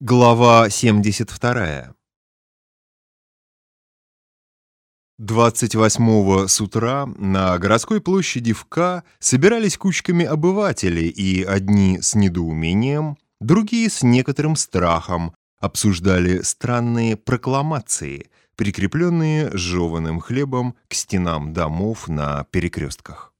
Глава 72 28 с утра на городской площади в К собирались кучками обыватели, и одни с недоумением, другие с некоторым страхом обсуждали странные прокламации, прикрепленные жеванным хлебом к стенам домов на перекрестках.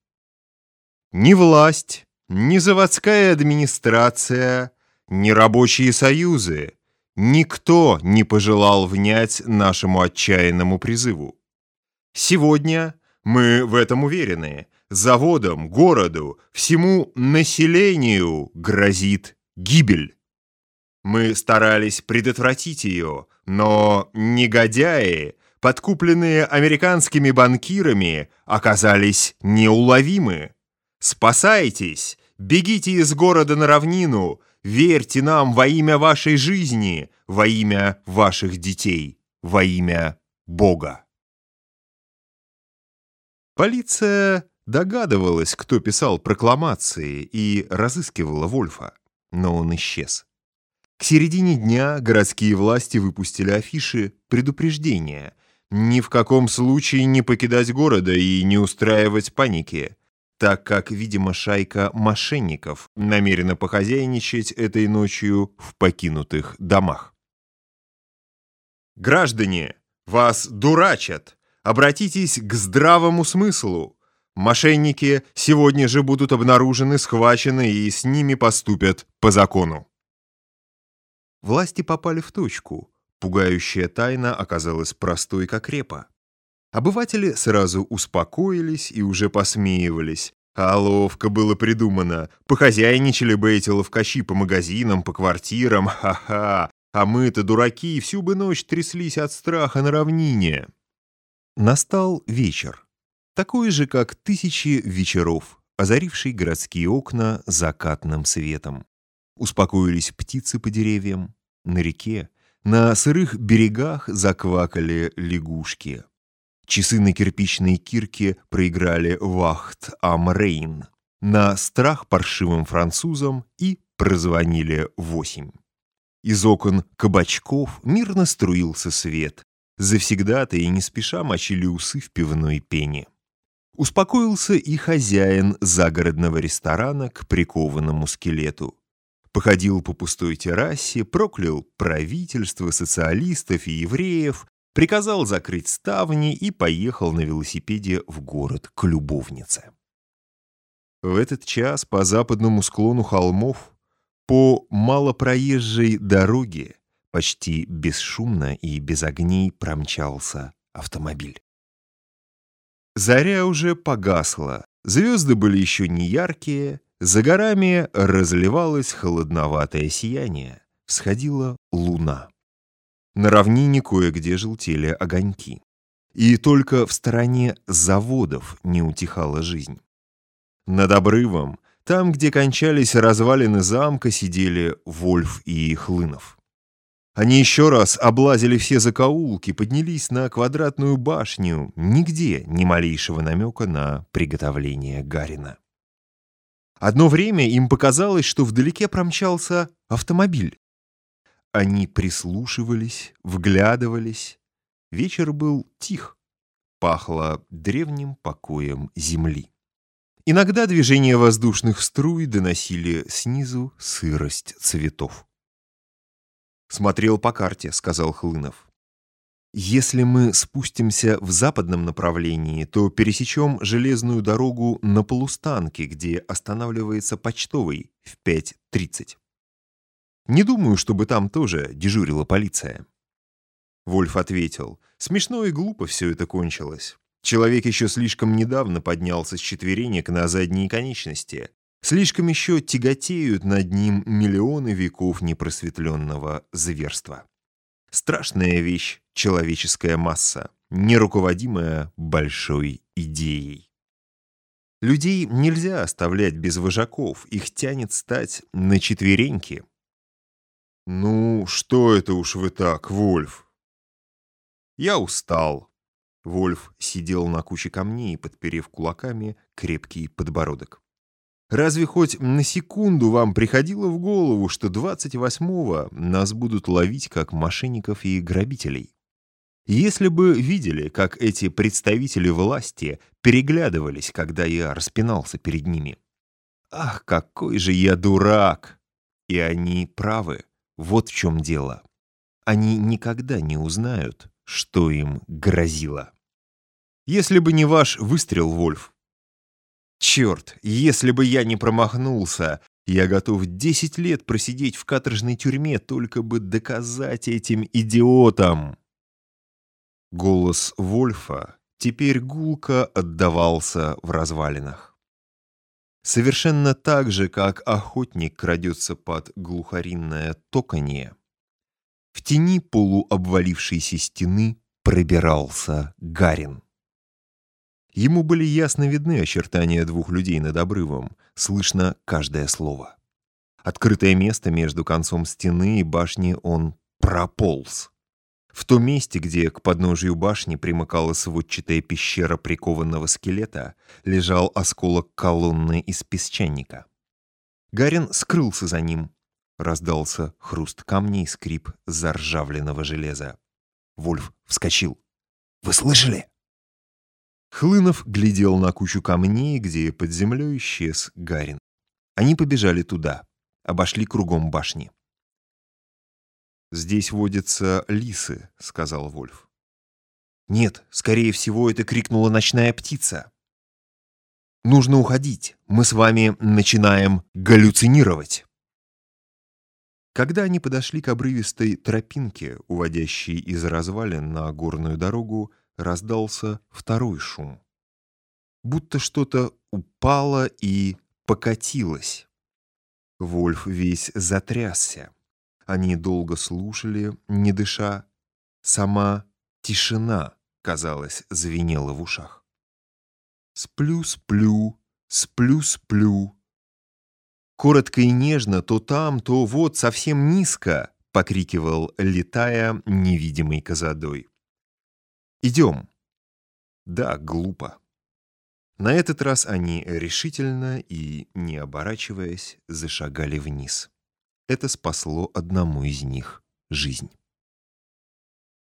Ни власть, ни заводская администрация, ни рабочие союзы, никто не пожелал внять нашему отчаянному призыву. Сегодня, мы в этом уверены, заводам, городу, всему населению грозит гибель. Мы старались предотвратить ее, но негодяи, подкупленные американскими банкирами, оказались неуловимы. Спасайтесь, бегите из города на равнину, верьте нам во имя вашей жизни, во имя ваших детей, во имя Бога. Полиция догадывалась, кто писал прокламации, и разыскивала Вольфа, но он исчез. К середине дня городские власти выпустили афиши предупреждения ни в каком случае не покидать города и не устраивать паники, так как, видимо, шайка мошенников намерена похозяйничать этой ночью в покинутых домах. «Граждане, вас дурачат!» Обратитесь к здравому смыслу. Мошенники сегодня же будут обнаружены, схвачены и с ними поступят по закону. Власти попали в точку. Пугающая тайна оказалась простой, как репа. Обыватели сразу успокоились и уже посмеивались. А ловко было придумано. Похозяйничали бы эти ловкачи по магазинам, по квартирам. Ха-ха. А мы-то, дураки, всю бы ночь тряслись от страха на равнине. Настал вечер, такой же, как тысячи вечеров, озаривший городские окна закатным светом. Успокоились птицы по деревьям, на реке, на сырых берегах заквакали лягушки. Часы на кирпичной кирке проиграли вахт Амрейн. На страх паршивым французам и прозвонили восемь. Из окон кабачков мирно струился свет, Завсегда-то и не спеша мочили усы в пивной пене. Успокоился и хозяин загородного ресторана к прикованному скелету. Походил по пустой террасе, проклял правительство, социалистов и евреев, приказал закрыть ставни и поехал на велосипеде в город к любовнице. В этот час по западному склону холмов, по малопроезжей дороге, Почти бесшумно и без огней промчался автомобиль. Заря уже погасла, звезды были еще не яркие, за горами разливалось холодноватое сияние, всходила луна. На равнине кое-где желтели огоньки. И только в стороне заводов не утихала жизнь. Над обрывом, там, где кончались развалины замка, сидели Вольф и Хлынов. Они еще раз облазили все закоулки, поднялись на квадратную башню. Нигде ни малейшего намека на приготовление Гарина. Одно время им показалось, что вдалеке промчался автомобиль. Они прислушивались, вглядывались. Вечер был тих. Пахло древним покоем земли. Иногда движение воздушных струй доносили снизу сырость цветов. «Смотрел по карте», — сказал Хлынов. «Если мы спустимся в западном направлении, то пересечем железную дорогу на полустанке, где останавливается почтовый в 5.30. Не думаю, чтобы там тоже дежурила полиция». Вольф ответил, «Смешно и глупо все это кончилось. Человек еще слишком недавно поднялся с четверенек на задние конечности. Слишком еще тяготеют над ним миллионы веков непросветленного зверства. Страшная вещь — человеческая масса, неруководимая большой идеей. Людей нельзя оставлять без вожаков, их тянет стать на четвереньки. «Ну, что это уж вы так, Вольф?» «Я устал». Вольф сидел на куче камней, подперев кулаками крепкий подбородок. Разве хоть на секунду вам приходило в голову, что 28-го нас будут ловить как мошенников и грабителей? Если бы видели, как эти представители власти переглядывались, когда я распинался перед ними. Ах, какой же я дурак! И они правы. Вот в чем дело. Они никогда не узнают, что им грозило. Если бы не ваш выстрел, Вольф, Черт, если бы я не промахнулся, я готов десять лет просидеть в каторжной тюрьме, только бы доказать этим идиотам. Голос Вольфа теперь гулко отдавался в развалинах. Совершенно так же, как охотник крадется под глухаринное токанье, в тени полуобвалившейся стены пробирался Гарин. Ему были ясно видны очертания двух людей над обрывом, слышно каждое слово. Открытое место между концом стены и башни он прополз. В том месте, где к подножию башни примыкала сводчатая пещера прикованного скелета, лежал осколок колонны из песчаника. Гарин скрылся за ним. Раздался хруст камней скрип заржавленного железа. Вольф вскочил. «Вы слышали?» Хлынов глядел на кучу камней, где под землей исчез Гарин. Они побежали туда, обошли кругом башни. «Здесь водятся лисы», — сказал Вольф. «Нет, скорее всего, это крикнула ночная птица». «Нужно уходить. Мы с вами начинаем галлюцинировать». Когда они подошли к обрывистой тропинке, уводящей из развалин на горную дорогу, раздался второй шум. Будто что-то упало и покатилось. Вольф весь затрясся. Они долго слушали, не дыша. Сама тишина, казалось, звенела в ушах. «Сплю-сплю, сплю-сплю». Коротко и нежно, то там, то вот, совсем низко, покрикивал, летая невидимой козадой. «Идем». Да, глупо. На этот раз они решительно и, не оборачиваясь, зашагали вниз. Это спасло одному из них жизнь.